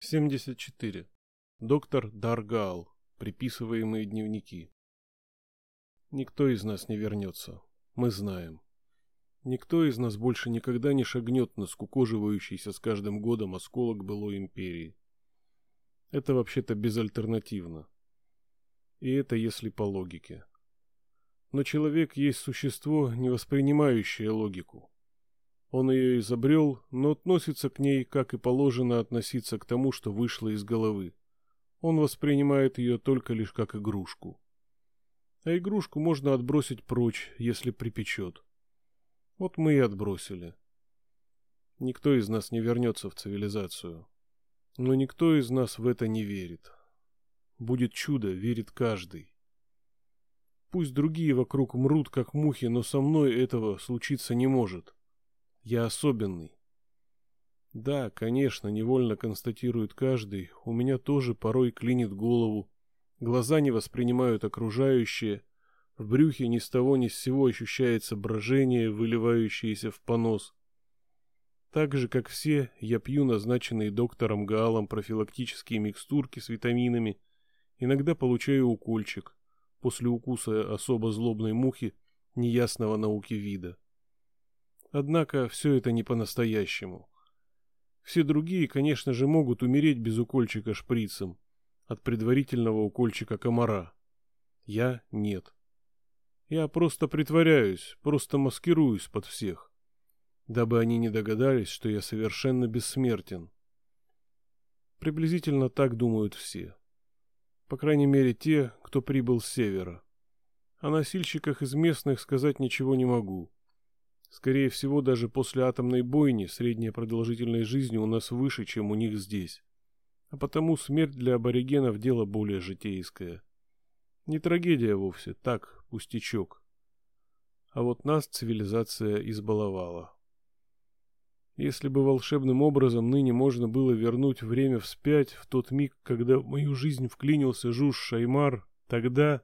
74. Доктор Даргал. Приписываемые дневники. Никто из нас не вернется. Мы знаем. Никто из нас больше никогда не шагнет на скукоживающийся с каждым годом осколок былой империи. Это вообще-то безальтернативно. И это если по логике. Но человек есть существо, не воспринимающее логику. Он ее изобрел, но относится к ней, как и положено относиться к тому, что вышло из головы. Он воспринимает ее только лишь как игрушку. А игрушку можно отбросить прочь, если припечет. Вот мы и отбросили. Никто из нас не вернется в цивилизацию. Но никто из нас в это не верит. Будет чудо, верит каждый. Пусть другие вокруг мрут, как мухи, но со мной этого случиться не может. Я особенный. Да, конечно, невольно констатирует каждый, у меня тоже порой клинит голову. Глаза не воспринимают окружающее, в брюхе ни с того ни с сего ощущается брожение, выливающееся в понос. Так же, как все, я пью назначенные доктором Гаалом профилактические микстурки с витаминами, иногда получаю укольчик, после укуса особо злобной мухи неясного науки вида. Однако все это не по-настоящему. Все другие, конечно же, могут умереть без укольчика шприцем, от предварительного укольчика комара. Я нет. Я просто притворяюсь, просто маскируюсь под всех, дабы они не догадались, что я совершенно бессмертен. Приблизительно так думают все. По крайней мере, те, кто прибыл с севера. О носильщиках из местных сказать ничего не могу. Скорее всего, даже после атомной бойни средняя продолжительность жизни у нас выше, чем у них здесь. А потому смерть для аборигенов дело более житейское. Не трагедия вовсе, так, пустячок. А вот нас цивилизация избаловала. Если бы волшебным образом ныне можно было вернуть время вспять, в тот миг, когда в мою жизнь вклинился Жуж Шаймар, тогда...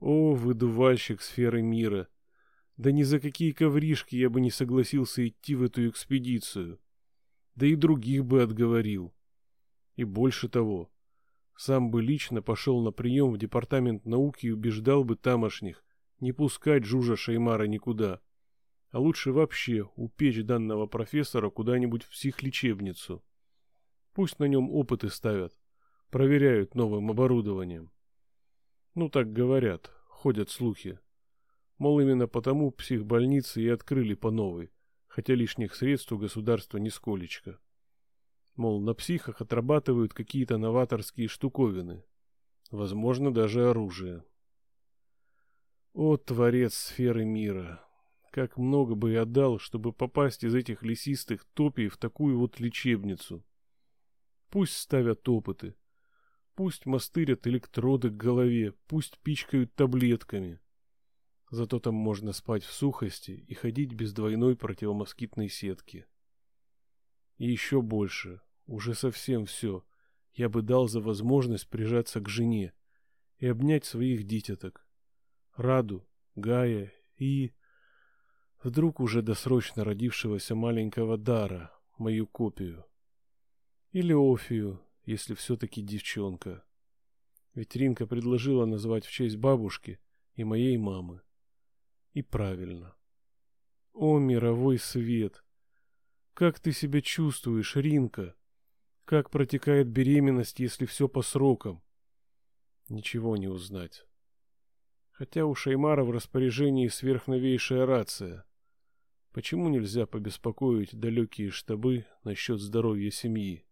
О, выдувальщик сферы мира! — да ни за какие ковришки я бы не согласился идти в эту экспедицию. Да и других бы отговорил. И больше того, сам бы лично пошел на прием в департамент науки и убеждал бы тамошних не пускать Жужа Шеймара никуда, а лучше вообще упечь данного профессора куда-нибудь в психлечебницу. Пусть на нем опыты ставят, проверяют новым оборудованием. Ну так говорят, ходят слухи. Мол, именно потому психбольницы и открыли по новой, хотя лишних средств у государства нисколечко. Мол, на психах отрабатывают какие-то новаторские штуковины. Возможно, даже оружие. О, творец сферы мира! Как много бы я дал, чтобы попасть из этих лесистых топий в такую вот лечебницу. Пусть ставят опыты. Пусть мастырят электроды к голове, пусть пичкают таблетками. Зато там можно спать в сухости и ходить без двойной противомоскитной сетки. И еще больше, уже совсем все, я бы дал за возможность прижаться к жене и обнять своих дитяток. Раду, Гая и... Вдруг уже досрочно родившегося маленького Дара, мою копию. Или Офию, если все-таки девчонка. Ведь Ринка предложила назвать в честь бабушки и моей мамы. И правильно. О, мировой свет! Как ты себя чувствуешь, Ринка? Как протекает беременность, если все по срокам? Ничего не узнать. Хотя у Шаймара в распоряжении сверхновейшая рация. Почему нельзя побеспокоить далекие штабы насчет здоровья семьи?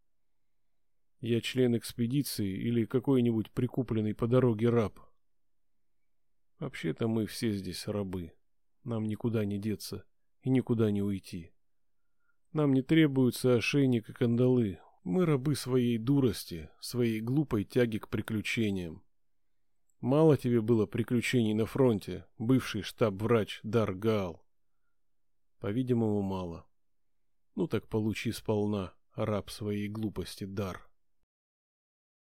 Я член экспедиции или какой-нибудь прикупленный по дороге раб? Вообще-то мы все здесь рабы. Нам никуда не деться и никуда не уйти. Нам не требуются ошейник и кандалы. Мы рабы своей дурости, своей глупой тяги к приключениям. Мало тебе было приключений на фронте, бывший штаб-врач Дар Гаал? По-видимому, мало. Ну так получи сполна, раб своей глупости Дар.